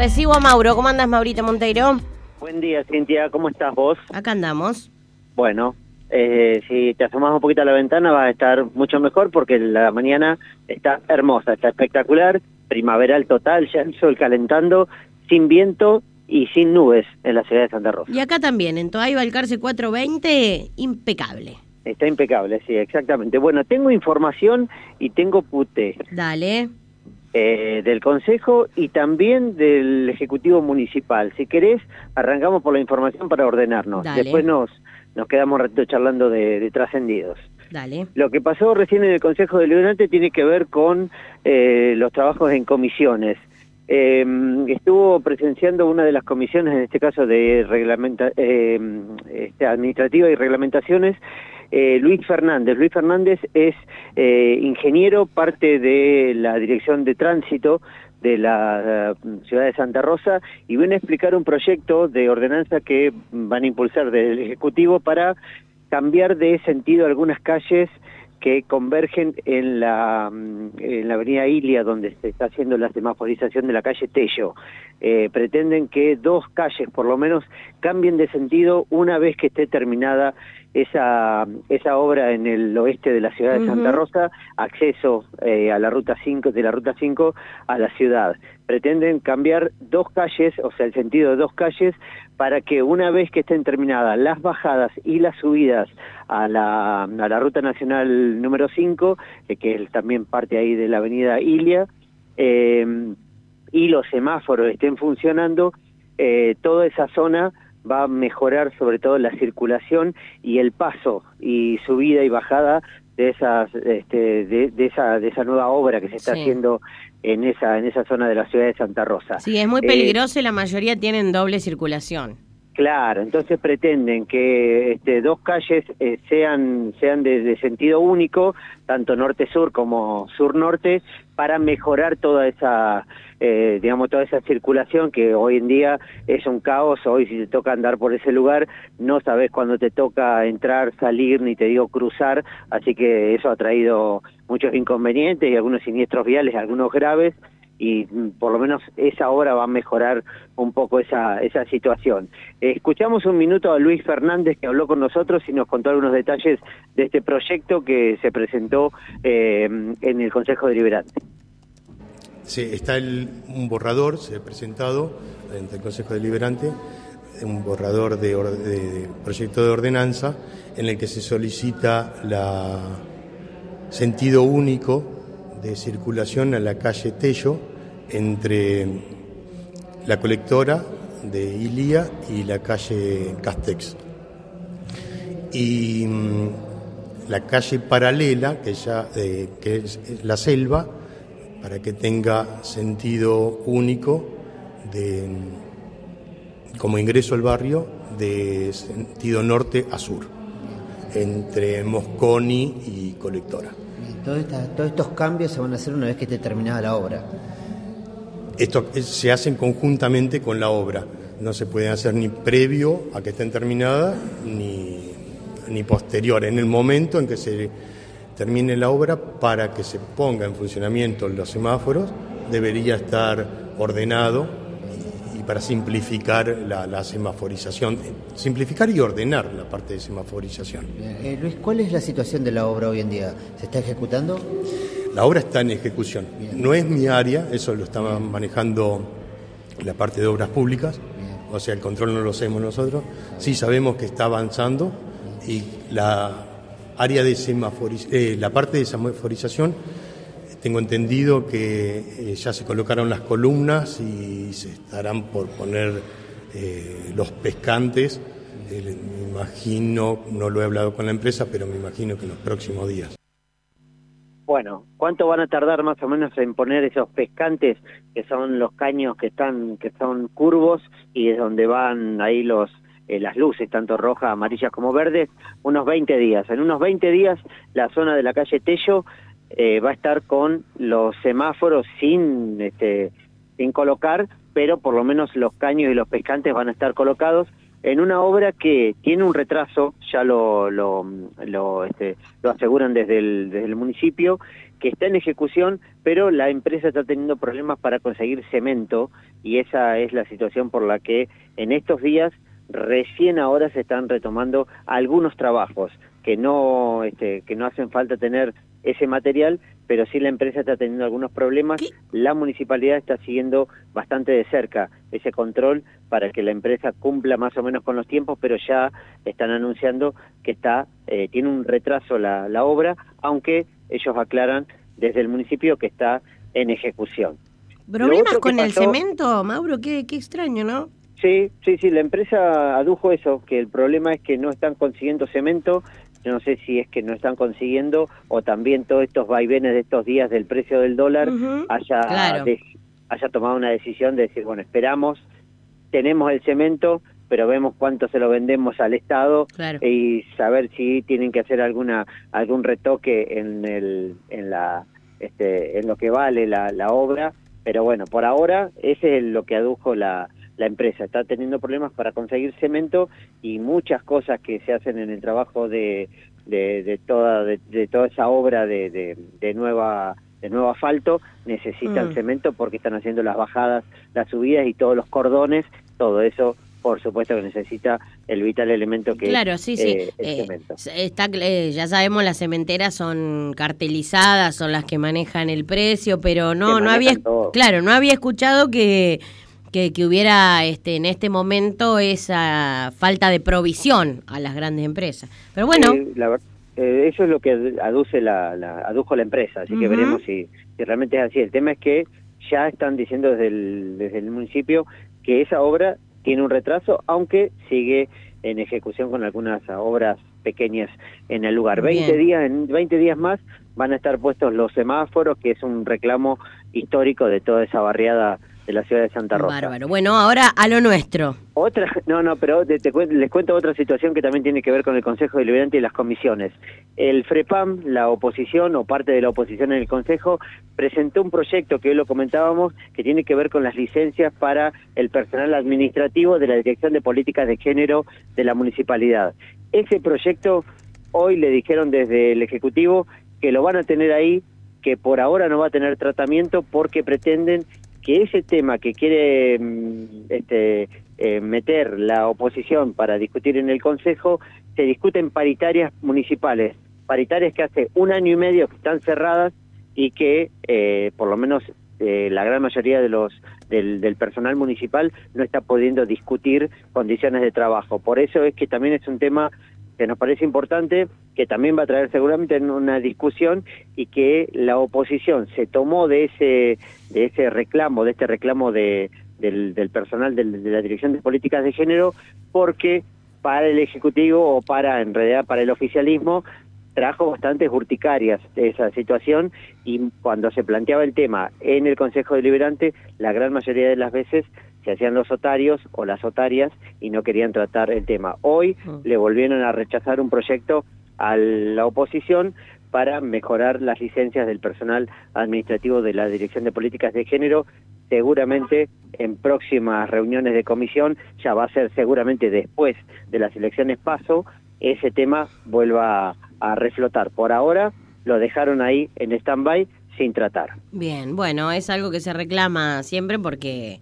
Recibo a Mauro. ¿Cómo andas, Maurito Monteiro? Buen día, Cintia. ¿Cómo estás vos? Acá andamos. Bueno, eh, si te asomas un poquito a la ventana vas a estar mucho mejor porque la mañana está hermosa, está espectacular, primaveral total, ya el sol calentando, sin viento y sin nubes en la ciudad de Santa Rosa. Y acá también, en Toay Balcarce 420, impecable. Está impecable, sí, exactamente. Bueno, tengo información y tengo pute. Dale. Eh, del Consejo y también del Ejecutivo Municipal. Si querés, arrancamos por la información para ordenarnos. Dale. Después nos, nos quedamos charlando de, de trascendidos. Dale. Lo que pasó recién en el Consejo Deliberante tiene que ver con eh, los trabajos en comisiones. Eh, estuvo presenciando una de las comisiones, en este caso de reglamenta, eh, este, administrativa y reglamentaciones, eh, Luis Fernández. Luis Fernández es eh, ingeniero, parte de la Dirección de Tránsito de la eh, ciudad de Santa Rosa y viene a explicar un proyecto de ordenanza que van a impulsar del Ejecutivo para cambiar de sentido algunas calles que convergen en la, mm, avenida Ilia, donde se está haciendo la semaforización de la calle Tello. Pretenden que dos calles, por lo menos, cambien de sentido una vez que esté terminada esa, esa obra en el oeste de la ciudad de Santa. Rosa, acceso eh, a la ruta 5, de la ruta 5 a la ciudad. Pretenden cambiar dos calles, o sea, el sentido de dos calles, para que una vez que estén terminadas las bajadas y las subidas a la, a la ruta nacional número 5, eh, que es también parte ahí de la avenida Ilia, eh, y los semáforos estén funcionando, toda esa zona va a mejorar sobre todo la circulación y el paso y subida y bajada de esas este, de, de esa de esa nueva obra que se está Sí. haciendo en esa en esa zona de la ciudad de Santa Rosa. Sí, es muy Eh, peligroso y la mayoría tienen doble circulación. Claro, entonces pretenden que este, dos calles eh, sean sean de, de sentido único, tanto norte-sur como sur-norte, para mejorar toda esa, eh, digamos, toda esa circulación que hoy en día es un caos. Hoy si te toca andar por ese lugar, no sabes cuándo te toca entrar, salir, ni te digo cruzar, así que eso ha traído muchos inconvenientes y algunos siniestros viales, algunos graves y mm, por lo menos esa obra va a mejorar un poco esa, esa situación. Escuchamos un minuto a Luis Fernández que habló con nosotros y nos contó algunos detalles de este proyecto que se presentó eh, en el Consejo Deliberante. Sí, está el- un borrador, se ha presentado ante el Consejo Deliberante, un borrador de, de proyecto de ordenanza en el que se solicita la sentido único de circulación a la calle Tello entre la colectora de Ilia y la calle Castex. Y mm, la calle paralela, que, ya, eh, que es la selva, para que tenga sentido único de, mm, como ingreso al barrio de sentido norte a sur, entre Mosconi y Colectora. Todo esta- todos estos cambios se van a hacer una vez que esté terminada la obra. Esto es- se hacen conjuntamente con la obra. No se pueden hacer ni previo a que estén terminadas ni, ni posterior. En el momento en que se termine la obra, para que se ponga en funcionamiento los semáforos, debería estar ordenado y, para simplificar la, la semaforización. Simplificar y ordenar la parte de semaforización. Eh, Luis, ¿cuál es la situación de la obra hoy en día? ¿Se está ejecutando? La obra está en ejecución. Bien. No es mi área, eso lo está manejando la parte de obras públicas, Bien. o sea, el control no lo hacemos nosotros. Sí sabemos que está avanzando y la área de eh, la parte de semaforización, tengo entendido que eh, ya se colocaron las columnas y se estarán por poner eh, los pescantes. Eh, me imagino, no lo he hablado con la empresa, pero me imagino que en los próximos días. Bueno, ¿cuánto van a tardar más o menos en poner esos pescantes que son los caños que están que son curvos y es donde van ahí los eh, las luces tanto rojas, amarillas como verdes? Unos 20 días. En unos 20 días la zona de la calle Tello eh, va a estar con los semáforos sin este sin colocar, pero por lo menos los caños y los pescantes van a estar colocados. En una obra que tiene un retraso, ya lo, lo, lo, este, lo aseguran desde el, desde el municipio, que está en ejecución, pero la empresa está teniendo problemas para conseguir cemento y esa es la situación por la que en estos días recién ahora se están retomando algunos trabajos que no este, que no hacen falta tener ese material, pero sí la empresa está teniendo algunos problemas. La municipalidad está siguiendo bastante de cerca ese control para que la empresa cumpla más o menos con los tiempos, pero ya están anunciando que está eh, tiene un retraso la, la obra, aunque ellos aclaran desde el municipio que está en ejecución. ¿Problemas con el cemento, Mauro? Qué, qué extraño, ¿no? Sí, sí, sí, la empresa adujo eso, que el problema es que no están consiguiendo cemento, yo no sé si es que no están consiguiendo o también todos estos vaivenes de estos días del precio del dólar haya, haya tomado una decisión de decir, bueno, esperamos, tenemos el cemento, pero vemos cuánto se lo vendemos al Estado y saber si tienen que hacer alguna algún retoque en el en la este, en lo que vale la, la obra, pero bueno, por ahora ese es lo que adujo la la empresa está teniendo problemas para conseguir cemento y muchas cosas que se hacen en el trabajo de, de, toda de, toda esa obra de, de, nueva de nuevo asfalto necesitan mm. cemento porque están haciendo las bajadas, las subidas y todos los cordones, todo eso por supuesto que necesita el vital elemento que claro, sí, sí. Eh, el eh, cemento. Está, eh, ya sabemos, las cementeras son cartelizadas, son las que manejan el precio, pero no, no había, claro, no había escuchado que que, que hubiera este, en este momento esa falta de provisión a las grandes empresas. Pero bueno. Eh, eso es lo que aduce la, adujo la empresa, así que veremos si, si realmente es así. El tema es que ya están diciendo desde el, desde el municipio que esa obra tiene un retraso, aunque sigue en ejecución con algunas obras pequeñas en el lugar. 20 días, en 20 días más van a estar puestos los semáforos, que es un reclamo histórico de toda esa barriada de la ciudad de Santa Rosa. Bárbaro. Bueno, ahora a lo nuestro. Otra, no, no, pero te, les cuento otra situación que también tiene que ver con el Consejo Deliberante y las comisiones. El FREPAM, la oposición o parte de la oposición en el Consejo, presentó un proyecto que hoy lo comentábamos, que tiene que ver con las licencias para el personal administrativo de la Dirección de Políticas de Género de la Municipalidad. Ese proyecto, hoy le dijeron desde el Ejecutivo que lo van a tener ahí que por ahora no va a tener tratamiento porque pretenden que ese tema que quiere mm, este, eh, meter la oposición para discutir en el Consejo se discute en paritarias municipales, paritarias que hace un año y medio que están cerradas y que eh, por lo menos eh, la gran mayoría de los del, personal municipal no está pudiendo discutir condiciones de trabajo. Por eso es que también es un tema que nos parece importante, que también va a traer seguramente en una discusión y que la oposición se tomó de ese, de ese reclamo, de este reclamo de, del, personal de la Dirección de Políticas de Género, porque para el Ejecutivo o para, en realidad, para el oficialismo, trajo bastantes urticarias de esa situación y cuando se planteaba el tema en el Consejo Deliberante, la gran mayoría de las veces se hacían los otarios o las otarias y no querían tratar el tema. Hoy mm. le volvieron a rechazar un proyecto a la oposición para mejorar las licencias del personal administrativo de la Dirección de Políticas de Género. Seguramente en próximas reuniones de comisión, ya va a ser seguramente después de las elecciones paso, ese tema vuelva a reflotar. Por ahora lo dejaron ahí en stand-by sin tratar. Bien, bueno, es algo que se reclama siempre porque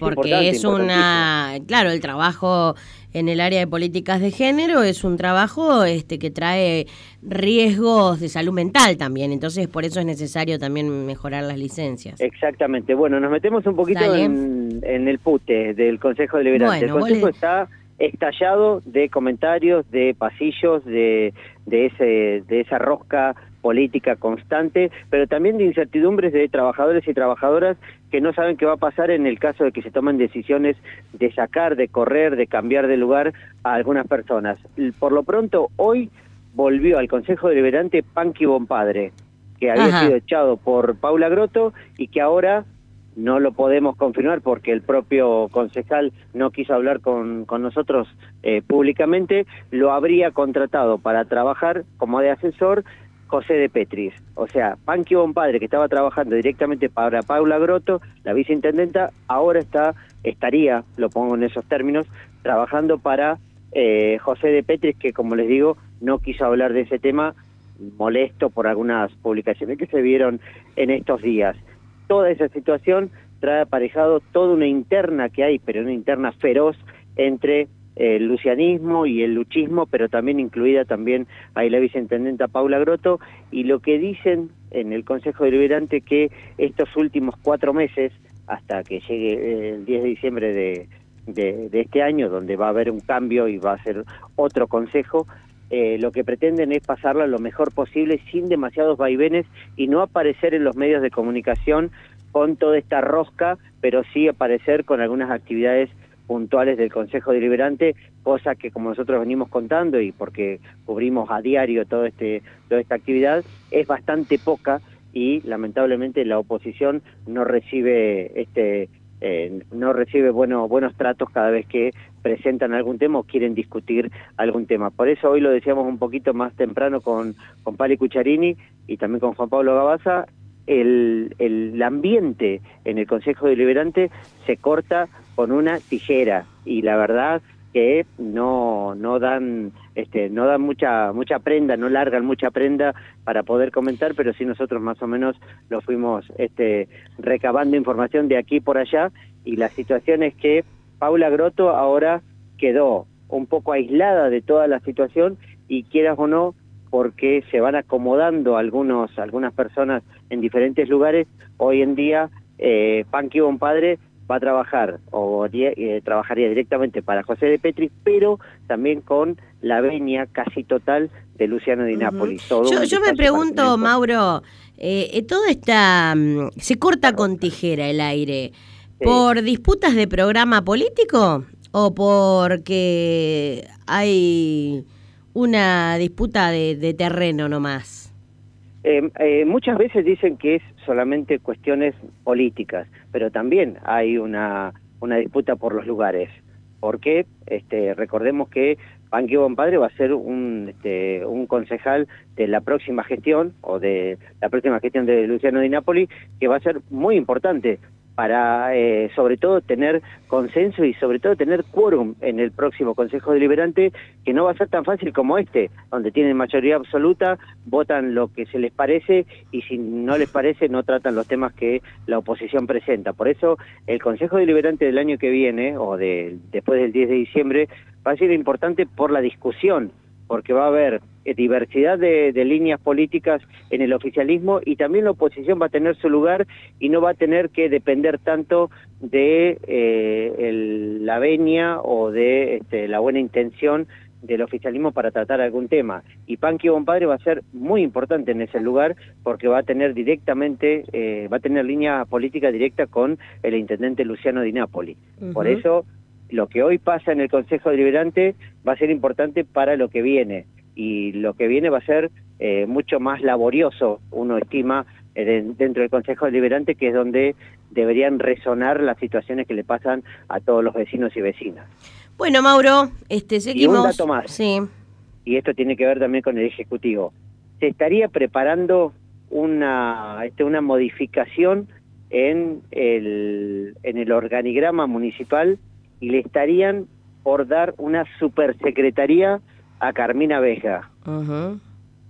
porque es una, claro, el trabajo en el área de políticas de género es un trabajo este que trae riesgos de salud mental también, entonces por eso es necesario también mejorar las licencias. Exactamente. Bueno, nos metemos un poquito en, el pute del Consejo Deliberante. el Consejo está estallado de comentarios, de pasillos, de, de, ese, de esa rosca política constante, pero también de incertidumbres de trabajadores y trabajadoras que no saben qué va a pasar en el caso de que se tomen decisiones de sacar, de correr, de cambiar de lugar a algunas personas. Por lo pronto, hoy volvió al Consejo Deliberante Panqui Bompadre, que había sido echado por Paula Groto y que ahora no lo podemos confirmar porque el propio concejal no quiso hablar con, con nosotros eh, públicamente, lo habría contratado para trabajar como de asesor José de Petris. O sea, Panqui Padre, que estaba trabajando directamente para Paula Groto, la viceintendenta, ahora está, estaría, lo pongo en esos términos, trabajando para eh, José de Petris, que como les digo, no quiso hablar de ese tema, molesto por algunas publicaciones que se vieron en estos días. Toda esa situación trae aparejado toda una interna que hay, pero una interna feroz entre el lucianismo y el luchismo, pero también incluida también ahí la viceintendenta Paula Groto, y lo que dicen en el Consejo Deliberante que estos últimos cuatro meses, hasta que llegue el 10 de diciembre de, de, este año, donde va a haber un cambio y va a ser otro consejo, eh, lo que pretenden es pasarla lo mejor posible sin demasiados vaivenes y no aparecer en los medios de comunicación con toda esta rosca, pero sí aparecer con algunas actividades puntuales del Consejo Deliberante, cosa que como nosotros venimos contando y porque cubrimos a diario todo este, toda esta actividad, es bastante poca y lamentablemente la oposición no recibe este eh, no recibe bueno, buenos tratos cada vez que presentan algún tema o quieren discutir algún tema. Por eso hoy lo decíamos un poquito más temprano con, con Pali Cucharini y también con Juan Pablo Gabaza, el, el ambiente en el Consejo Deliberante se corta con una tijera y la verdad que no no dan este no dan mucha mucha prenda no largan mucha prenda para poder comentar pero sí nosotros más o menos lo fuimos este recabando información de aquí por allá y la situación es que Paula Groto ahora quedó un poco aislada de toda la situación y quieras o no porque se van acomodando algunos algunas personas en diferentes lugares hoy en día eh, Panqui Padre va a trabajar o eh, trabajaría directamente para José de Petri, pero también con la venia casi total de Luciano Di Napoli. yo, me pregunto, Mauro, eh, eh, todo está, mm, se corta con tijera el aire, ¿por disputas de programa político o porque hay una disputa de, de terreno nomás? Eh, eh, muchas veces dicen que es solamente cuestiones políticas, pero también hay una, una disputa por los lugares. Porque este, recordemos que Panqui Padre va a ser un, este, un concejal de la próxima gestión o de la próxima gestión de Luciano Di Napoli, que va a ser muy importante para eh, sobre todo tener consenso y sobre todo tener quórum en el próximo Consejo Deliberante, que no va a ser tan fácil como este, donde tienen mayoría absoluta, votan lo que se les parece y si no les parece no tratan los temas que la oposición presenta. Por eso el Consejo Deliberante del año que viene, o de, después del 10 de diciembre, va a ser importante por la discusión porque va a haber diversidad de, líneas políticas en el oficialismo y también la oposición va a tener su lugar y no va a tener que depender tanto de eh, la venia o de este, la buena intención del oficialismo para tratar algún tema. Y Panqui Bompadre va a ser muy importante en ese lugar porque va a tener directamente, eh, va a tener línea política directa con el intendente Luciano Di Napoli. Por eso lo que hoy pasa en el Consejo Deliberante va a ser importante para lo que viene y lo que viene va a ser eh, mucho más laborioso, uno estima, eh, dentro del Consejo Deliberante, que es donde deberían resonar las situaciones que le pasan a todos los vecinos y vecinas. Bueno, Mauro, este, seguimos. Y un dato más. Sí. Y esto tiene que ver también con el Ejecutivo. Se estaría preparando una, este, una modificación en el, en el organigrama municipal y le estarían por dar una supersecretaría a Carmina Veja.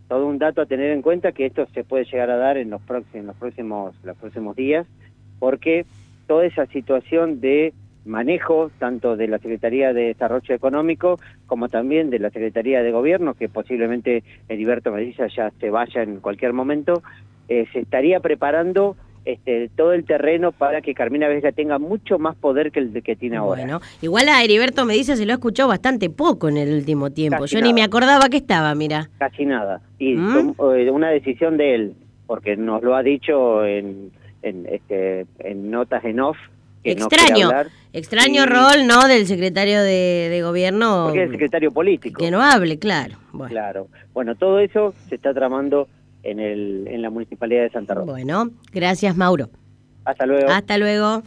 Todo un dato a tener en cuenta que esto se puede llegar a dar en los próximos, los próximos, los próximos días, porque toda esa situación de manejo tanto de la Secretaría de Desarrollo Económico como también de la Secretaría de Gobierno, que posiblemente Heriberto Mediza ya se vaya en cualquier momento, eh, se estaría preparando este, todo el terreno para que Carmina Vesga tenga mucho más poder que el que tiene ahora. Bueno, igual a Heriberto me dice se lo ha escuchado bastante poco en el último tiempo. Yo ni me acordaba que estaba, mira. Casi nada. Y ¿Mm? eh, una decisión de él, porque nos lo ha dicho en, en, este, en notas en off. extraño, extraño rol, ¿no? Del secretario de, gobierno. Porque es el secretario político. Que no hable, claro. Claro. Bueno, todo eso se está tramando en, el, en la Municipalidad de Santa Rosa. Bueno, gracias Mauro. Hasta luego. Hasta luego.